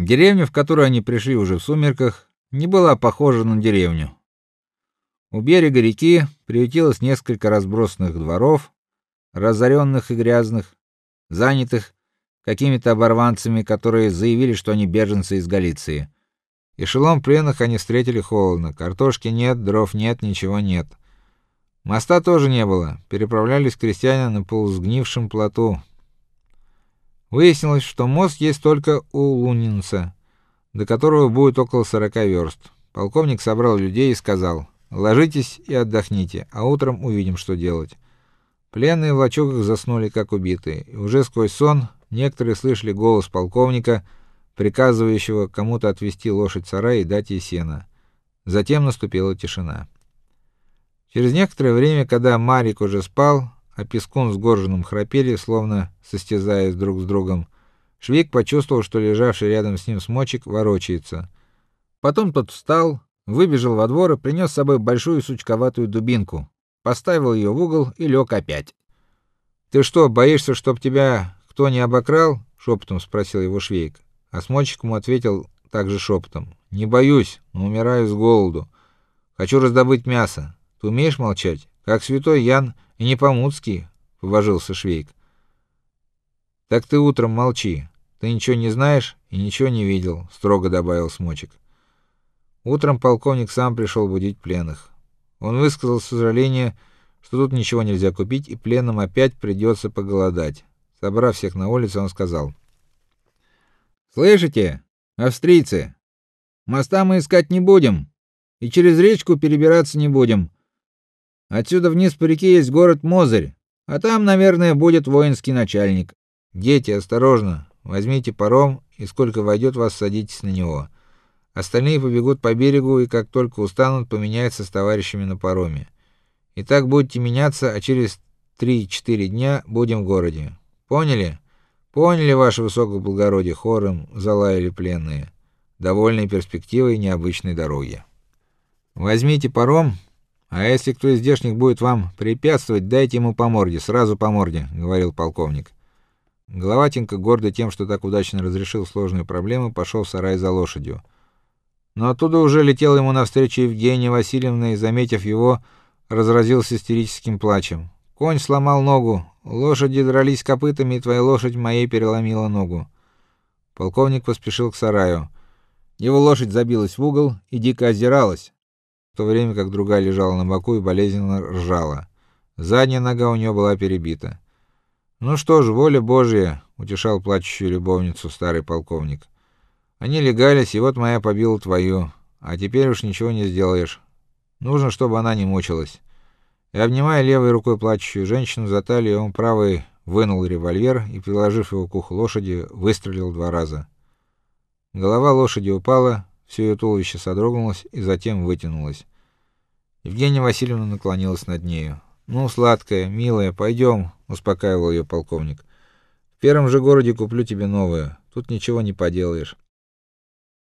Деревня, в которую они пришли уже в сумерках, не была похожа на деревню. У берега реки приютилось несколько разбросанных дворов, разоренных и грязных, занятых какими-то оборванцами, которые заявили, что они беженцы из Галиции. Эшелон пленных они встретили холодно. Картошки нет, дров нет, ничего нет. Моста тоже не было. Переправлялись крестьяне на полусгнившем плоту. Выяснилось, что мост есть только у Лунинца, до которого будет около 40 верст. Полковник собрал людей и сказал: "Ложитесь и отдохните, а утром увидим, что делать". Пленные в лачугах заснули как убитые, и уже сквозь сон некоторые слышали голос полковника, приказывающего кому-то отвести лошадь сарай и дать ей сено. Затем наступила тишина. Через некоторое время, когда Марик уже спал, а Пескун с Горжиным храпели, словно состязаясь друг с другом, Швейк почувствовал, что лежавший рядом с ним смочек ворочается. Потом тот встал, выбежал во двор и принес с собой большую сучковатую дубинку, поставил ее в угол и лег опять. Ты что, боишься, чтоб тебя кто не обокрал? шепотом спросил его Швейк. А Смочек ему ответил также шепотом: "Не боюсь, но умираю с голоду. Хочу раздобыть мясо. Ты умеешь молчать, как святой Ян и Непомуцкий?" поважился Швейк. Так ты утром молчи. Ты ничего не знаешь и ничего не видел, строго добавил Смочек. Утром полковник сам пришел будить пленных. Он высказал сожаление, что тут ничего нельзя купить, и пленным опять придется поголодать. Собрав всех на улице, он сказал: "Слышите, австрийцы? Моста мы искать не будем, и через речку перебираться не будем. Отсюда вниз по реке есть город Мозырь, а там, наверное, будет воинский начальник. Дети, осторожно, возьмите паром, и сколько войдет вас, садитесь на него. Остальные побегут по берегу и как только устанут, поменяются с товарищами на пароме. И так будете меняться, а через три-четыре дня будем в городе. Поняли? Поняли, ваше высокоблагородие, хором залаяли пленные, довольные перспективой необычной дороги. Возьмите паром, а если кто из здешних будет вам препятствовать, дайте ему по морде, сразу по морде, говорил полковник. Головатенко, гордый тем, что так удачно разрешил сложную проблему, пошел в сарай за лошадью. Но оттуда уже летела ему навстречу Евгения Васильевна и, заметив его, разразился истерическим плачем. Конь сломал ногу, лошади дрались копытами, и твоя лошадь моей переломила ногу. Полковник поспешил к сараю. Его лошадь забилась в угол и дико озиралась, в то время как другая лежала на боку и болезненно ржала. Задняя нога у нее была перебита. Ну что ж, воля Божья, утешал плачущую любовницу старый полковник. Они легались, и вот моя побила твою, а теперь уж ничего не сделаешь. Нужно, чтобы она не мучилась. И обнимая левой рукой плачущую женщину за талию, он правой вынул револьвер и, приложив его к уху лошади, выстрелил два раза. Голова лошади упала, все ее туловище содрогнулось и затем вытянулось. Евгения Васильевна наклонилась над нею. "Ну, сладкая, милая, пойдем», — успокаивал ее полковник. "В первом же городе куплю тебе новую. Тут ничего не поделаешь.